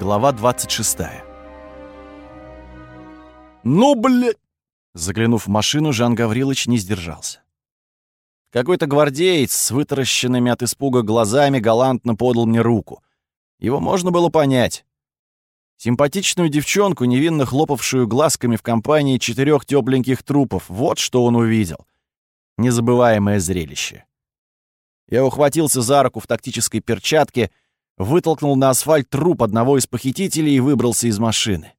Глава 26. «Ну, блядь!» Заглянув в машину, Жан Гаврилович не сдержался. Какой-то гвардеец с вытаращенными от испуга глазами галантно подал мне руку. Его можно было понять. Симпатичную девчонку, невинно хлопавшую глазками в компании четырех тепленьких трупов, вот что он увидел. Незабываемое зрелище. Я ухватился за руку в тактической перчатке, вытолкнул на асфальт труп одного из похитителей и выбрался из машины.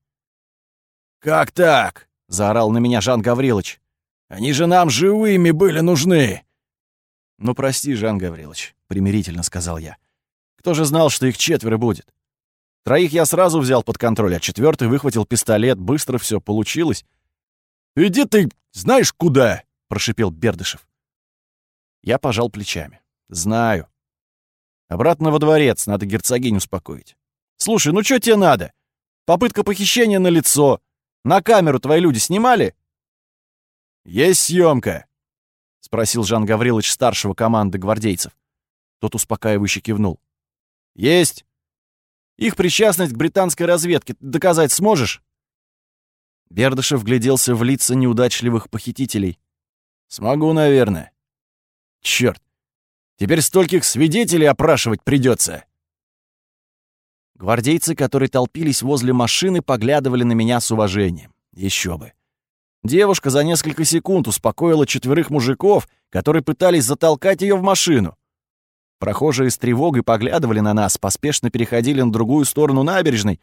«Как так?» — заорал на меня Жан Гаврилович. «Они же нам живыми были нужны!» «Ну, прости, Жан Гаврилович», — примирительно сказал я. «Кто же знал, что их четверо будет? Троих я сразу взял под контроль, а четвертый выхватил пистолет, быстро все получилось». «Иди ты знаешь куда!» — прошипел Бердышев. Я пожал плечами. «Знаю. Обратно во дворец, надо герцогиню успокоить. Слушай, ну что тебе надо? Попытка похищения на лицо. На камеру твои люди снимали? Есть съемка, спросил Жан Гаврилович старшего команды гвардейцев. Тот успокаивающе кивнул. Есть. Их причастность к британской разведке доказать сможешь? Бердышев гляделся в лица неудачливых похитителей. Смогу, наверное. Черт, Теперь стольких свидетелей опрашивать придется. Гвардейцы, которые толпились возле машины, поглядывали на меня с уважением. Еще бы. Девушка за несколько секунд успокоила четверых мужиков, которые пытались затолкать ее в машину. Прохожие с тревогой поглядывали на нас, поспешно переходили на другую сторону набережной.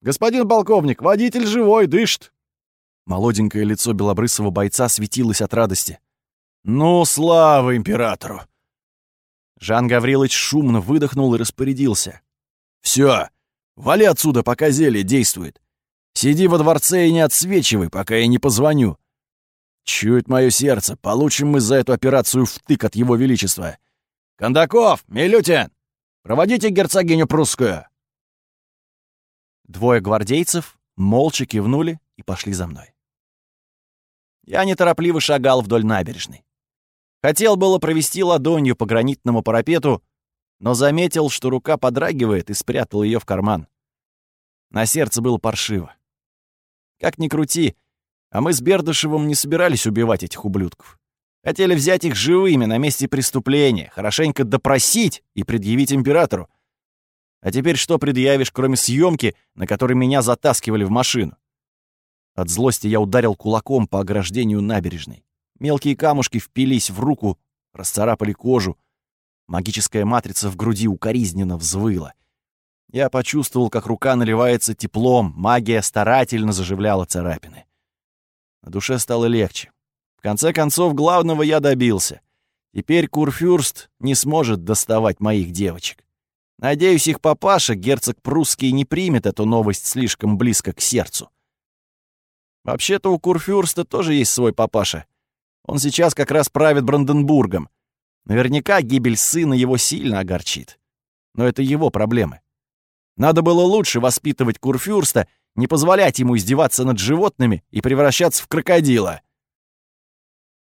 «Господин полковник, водитель живой, дышит!» Молоденькое лицо белобрысого бойца светилось от радости. «Ну, слава императору!» Жан Гаврилович шумно выдохнул и распорядился. «Всё, вали отсюда, пока зелье действует. Сиди во дворце и не отсвечивай, пока я не позвоню. Чует мое сердце, получим мы за эту операцию втык от его величества. Кондаков, Милютин, проводите герцогиню прусскую!» Двое гвардейцев молча кивнули и пошли за мной. Я неторопливо шагал вдоль набережной. Хотел было провести ладонью по гранитному парапету, но заметил, что рука подрагивает, и спрятал ее в карман. На сердце было паршиво. Как ни крути, а мы с Бердышевым не собирались убивать этих ублюдков. Хотели взять их живыми на месте преступления, хорошенько допросить и предъявить императору. А теперь что предъявишь, кроме съемки, на которой меня затаскивали в машину? От злости я ударил кулаком по ограждению набережной. Мелкие камушки впились в руку, расцарапали кожу. Магическая матрица в груди укоризненно взвыла. Я почувствовал, как рука наливается теплом, магия старательно заживляла царапины. На душе стало легче. В конце концов, главного я добился. Теперь Курфюрст не сможет доставать моих девочек. Надеюсь, их папаша, герцог прусский, не примет эту новость слишком близко к сердцу. Вообще-то у Курфюрста тоже есть свой папаша, он сейчас как раз правит Бранденбургом. Наверняка гибель сына его сильно огорчит. Но это его проблемы. Надо было лучше воспитывать Курфюрста, не позволять ему издеваться над животными и превращаться в крокодила.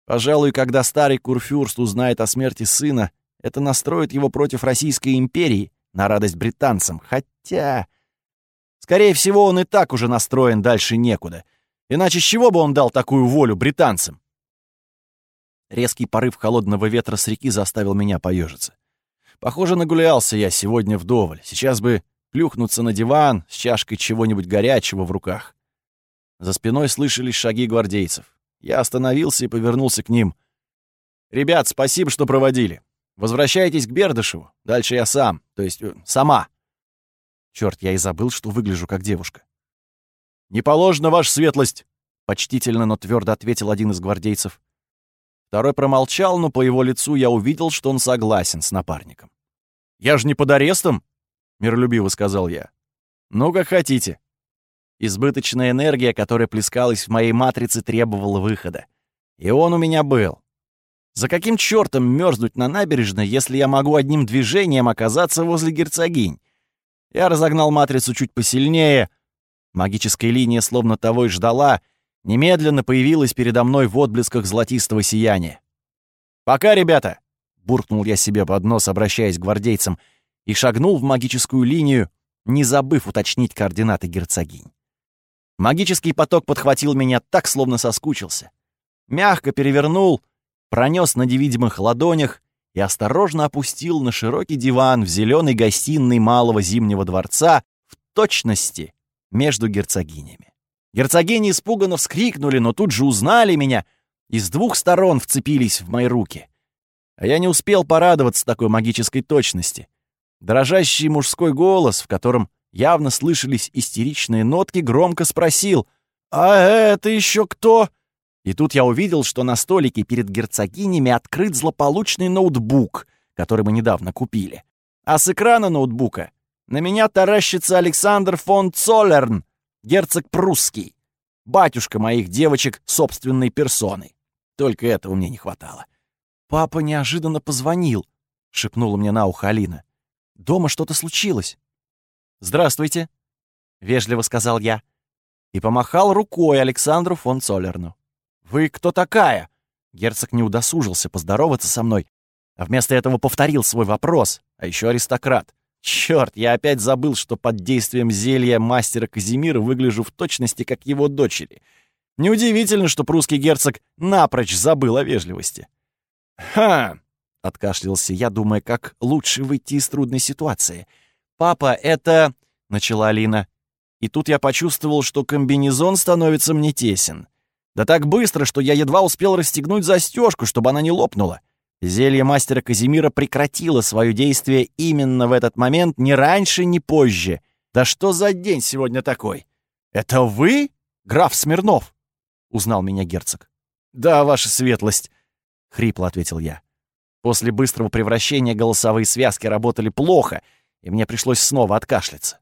Пожалуй, когда старый Курфюрст узнает о смерти сына, это настроит его против Российской империи на радость британцам. Хотя... Скорее всего, он и так уже настроен дальше некуда. Иначе с чего бы он дал такую волю британцам? Резкий порыв холодного ветра с реки заставил меня поежиться. Похоже, нагулялся я сегодня вдоволь. Сейчас бы плюхнуться на диван с чашкой чего-нибудь горячего в руках. За спиной слышались шаги гвардейцев. Я остановился и повернулся к ним. «Ребят, спасибо, что проводили. Возвращайтесь к Бердышеву. Дальше я сам, то есть э, сама». Черт, я и забыл, что выгляжу как девушка. «Не положено, ваша светлость!» — почтительно, но твердо ответил один из гвардейцев. Второй промолчал, но по его лицу я увидел, что он согласен с напарником. «Я же не под арестом?» — миролюбиво сказал я. «Ну, как хотите». Избыточная энергия, которая плескалась в моей матрице, требовала выхода. И он у меня был. За каким чертом мерзнуть на набережной, если я могу одним движением оказаться возле герцогинь? Я разогнал матрицу чуть посильнее. Магическая линия словно того и ждала, немедленно появилась передо мной в отблесках золотистого сияния. «Пока, ребята!» — буркнул я себе под нос, обращаясь к гвардейцам, и шагнул в магическую линию, не забыв уточнить координаты герцогинь. Магический поток подхватил меня так, словно соскучился. Мягко перевернул, пронес на невидимых ладонях и осторожно опустил на широкий диван в зеленой гостиной малого зимнего дворца в точности между герцогинями. Герцогини испуганно вскрикнули, но тут же узнали меня и с двух сторон вцепились в мои руки. А я не успел порадоваться такой магической точности. Дрожащий мужской голос, в котором явно слышались истеричные нотки, громко спросил «А это еще кто?» И тут я увидел, что на столике перед герцогинями открыт злополучный ноутбук, который мы недавно купили. А с экрана ноутбука на меня таращится Александр фон Цоллерн, герцог прусский, батюшка моих девочек собственной персоной. Только этого мне не хватало. «Папа неожиданно позвонил», — шепнула мне на ухо Алина. «Дома что-то случилось». «Здравствуйте», — вежливо сказал я и помахал рукой Александру фон Цоллерну. «Вы кто такая?» Герцог не удосужился поздороваться со мной, а вместо этого повторил свой вопрос, а еще аристократ. Черт, я опять забыл, что под действием зелья мастера Казимира выгляжу в точности, как его дочери. Неудивительно, что прусский герцог напрочь забыл о вежливости. «Ха!» — откашлялся я, думая, как лучше выйти из трудной ситуации. «Папа, это...» — начала Алина. И тут я почувствовал, что комбинезон становится мне тесен. Да так быстро, что я едва успел расстегнуть застежку, чтобы она не лопнула. Зелье мастера Казимира прекратило свое действие именно в этот момент, ни раньше, ни позже. Да что за день сегодня такой? Это вы, граф Смирнов? Узнал меня герцог. Да, ваша светлость, хрипло ответил я. После быстрого превращения голосовые связки работали плохо, и мне пришлось снова откашляться.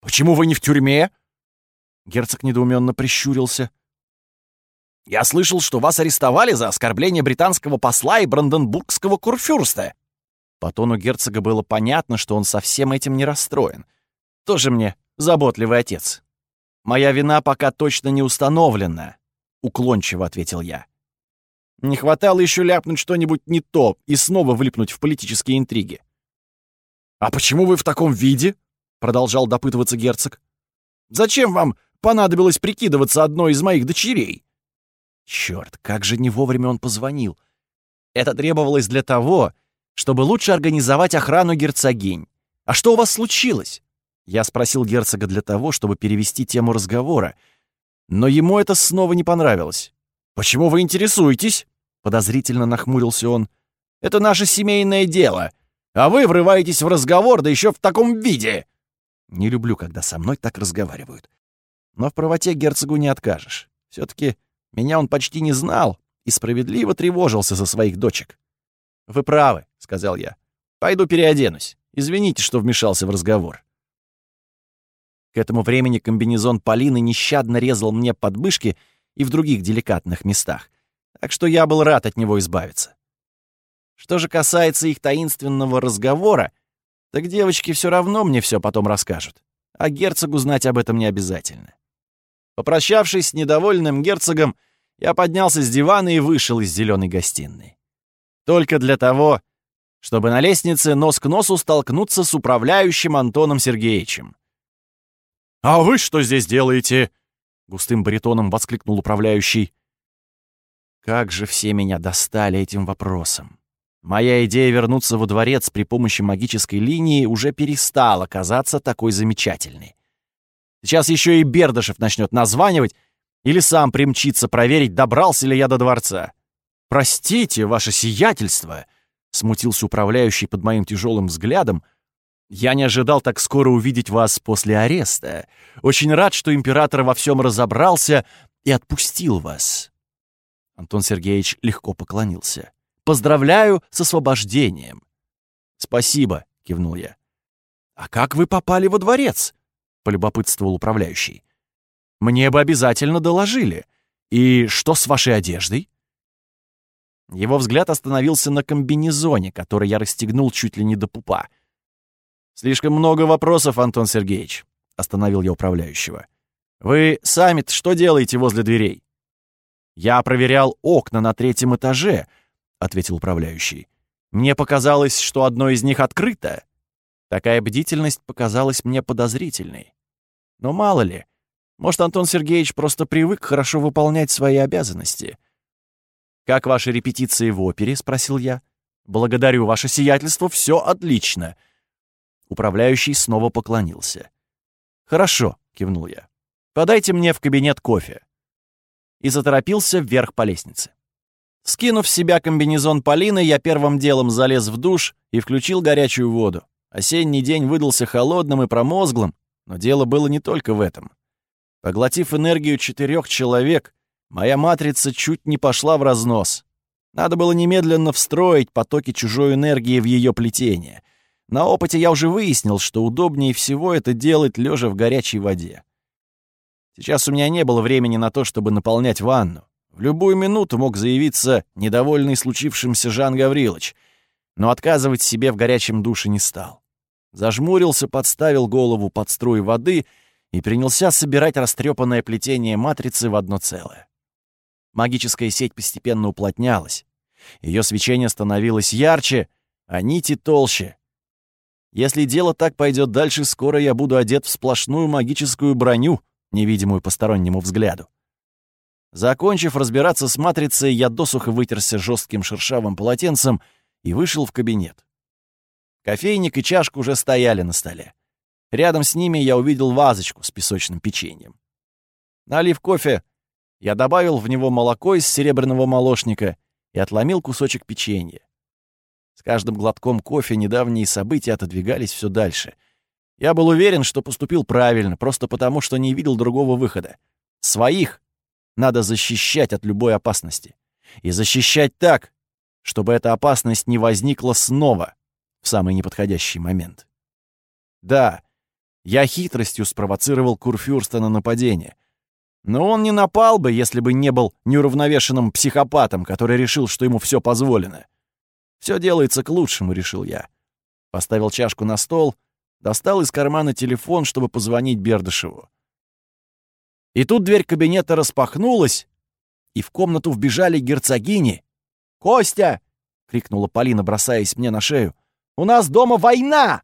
«Почему вы не в тюрьме?» Герцог недоуменно прищурился. Я слышал, что вас арестовали за оскорбление британского посла и бранденбургского курфюрста». По тону герцога было понятно, что он совсем этим не расстроен. Тоже мне заботливый отец. «Моя вина пока точно не установлена», — уклончиво ответил я. Не хватало еще ляпнуть что-нибудь не то и снова влипнуть в политические интриги. «А почему вы в таком виде?» — продолжал допытываться герцог. «Зачем вам понадобилось прикидываться одной из моих дочерей?» Черт, как же не вовремя он позвонил. Это требовалось для того, чтобы лучше организовать охрану герцогинь. А что у вас случилось? Я спросил герцога для того, чтобы перевести тему разговора. Но ему это снова не понравилось. «Почему вы интересуетесь?» — подозрительно нахмурился он. «Это наше семейное дело, а вы врываетесь в разговор, да еще в таком виде!» Не люблю, когда со мной так разговаривают. Но в правоте герцогу не откажешь. все таки меня он почти не знал и справедливо тревожился за своих дочек. «Вы правы», — сказал я. «Пойду переоденусь. Извините, что вмешался в разговор». К этому времени комбинезон Полины нещадно резал мне подмышки и в других деликатных местах, так что я был рад от него избавиться. Что же касается их таинственного разговора, так девочки все равно мне все потом расскажут, а герцогу знать об этом не обязательно. Попрощавшись с недовольным герцогом, я поднялся с дивана и вышел из зеленой гостиной. Только для того, чтобы на лестнице нос к носу столкнуться с управляющим Антоном Сергеевичем. «А вы что здесь делаете?» — густым баритоном воскликнул управляющий. Как же все меня достали этим вопросом. Моя идея вернуться во дворец при помощи магической линии уже перестала казаться такой замечательной. Сейчас еще и Бердышев начнет названивать или сам примчится проверить, добрался ли я до дворца. «Простите, ваше сиятельство!» — смутился управляющий под моим тяжелым взглядом. «Я не ожидал так скоро увидеть вас после ареста. Очень рад, что император во всем разобрался и отпустил вас». Антон Сергеевич легко поклонился. «Поздравляю с освобождением!» «Спасибо», — кивнул я. «А как вы попали во дворец?» Полюбопытствовал управляющий. «Мне бы обязательно доложили. И что с вашей одеждой?» Его взгляд остановился на комбинезоне, который я расстегнул чуть ли не до пупа. «Слишком много вопросов, Антон Сергеевич», — остановил я управляющего. «Вы сами что делаете возле дверей?» «Я проверял окна на третьем этаже», — ответил управляющий. «Мне показалось, что одно из них открыто». Такая бдительность показалась мне подозрительной. Но мало ли, может, Антон Сергеевич просто привык хорошо выполнять свои обязанности. «Как ваши репетиции в опере?» — спросил я. «Благодарю, ваше сиятельство, все отлично». Управляющий снова поклонился. «Хорошо», — кивнул я. «Подайте мне в кабинет кофе». И заторопился вверх по лестнице. Скинув с себя комбинезон Полины, я первым делом залез в душ и включил горячую воду. Осенний день выдался холодным и промозглым, но дело было не только в этом. Поглотив энергию четырех человек, моя матрица чуть не пошла в разнос. Надо было немедленно встроить потоки чужой энергии в ее плетение. На опыте я уже выяснил, что удобнее всего это делать лежа в горячей воде. Сейчас у меня не было времени на то, чтобы наполнять ванну. В любую минуту мог заявиться недовольный случившимся Жан Гаврилович, но отказывать себе в горячем душе не стал. Зажмурился, подставил голову под струи воды и принялся собирать растрепанное плетение матрицы в одно целое. Магическая сеть постепенно уплотнялась. Ее свечение становилось ярче, а нити толще. Если дело так пойдет дальше, скоро я буду одет в сплошную магическую броню, невидимую постороннему взгляду. Закончив разбираться с матрицей, я досуха вытерся жестким шершавым полотенцем и вышел в кабинет. Кофейник и чашка уже стояли на столе. Рядом с ними я увидел вазочку с песочным печеньем. Налив кофе, я добавил в него молоко из серебряного молочника и отломил кусочек печенья. С каждым глотком кофе недавние события отодвигались все дальше. Я был уверен, что поступил правильно, просто потому, что не видел другого выхода. Своих надо защищать от любой опасности. И защищать так, чтобы эта опасность не возникла снова в самый неподходящий момент. Да, я хитростью спровоцировал Курфюрста на нападение. Но он не напал бы, если бы не был неуравновешенным психопатом, который решил, что ему все позволено. Все делается к лучшему, решил я. Поставил чашку на стол, достал из кармана телефон, чтобы позвонить Бердышеву. И тут дверь кабинета распахнулась, и в комнату вбежали герцогини. «Костя!» — крикнула Полина, бросаясь мне на шею. «У нас дома война!»